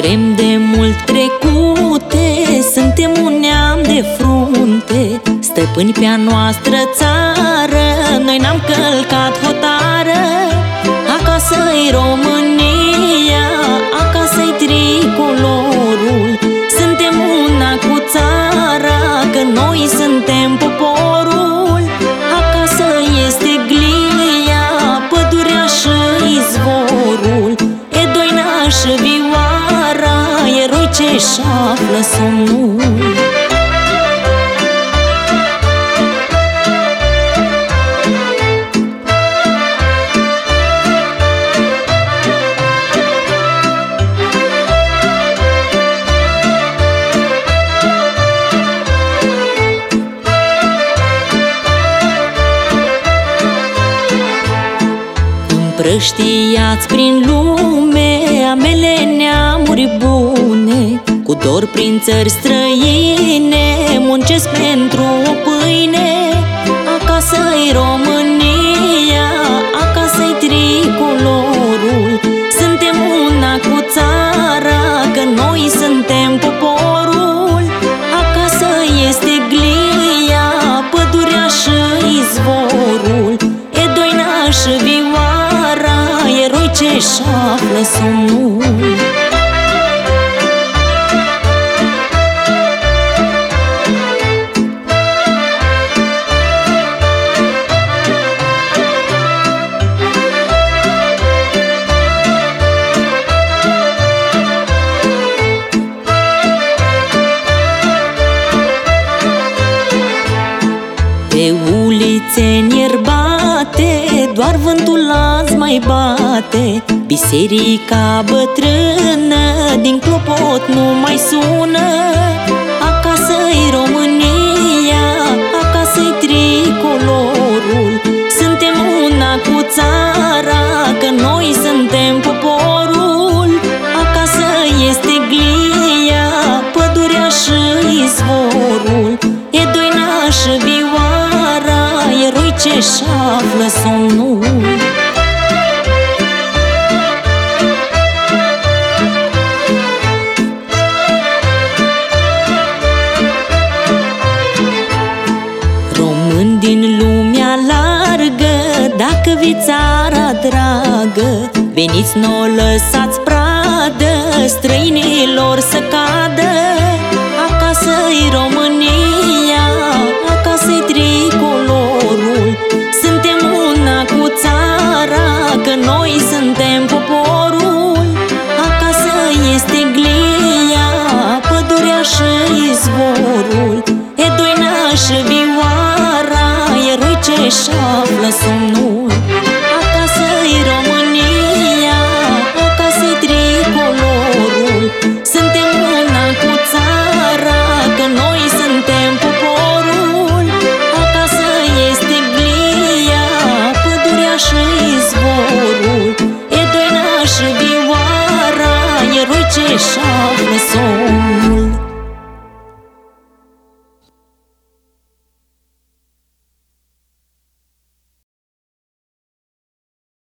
vrem de mult trecute Suntem un neam de frunte. Stăpâni pe-a noastră țară Noi n-am călcat Eroi ce-și află somnul Împrăștiați prin lume amele neamuri bune Cu dor prin țări străine Muncesc pentru o pâine Acasă-i România Eroi ce-și află somnul Pe ulițe ierbate Doar vântul azi mai bate. Biserica bătrână Din clopot nu mai sună. Acasă-i România Acasă-i tricolorul. Suntem una cu țara Că noi suntem poporul. Acasă este glia Pădurea și izvorul. E doina și vioara Eroi ce-și află somnul și țara dragă Veniți, nu o lăsați pradă Străinilor să cadă. Acasă-i România Acasă-i tricolorul. Suntem una cu țara Că noi suntem poporul. Acasă este glia Pădurea și izvor. そう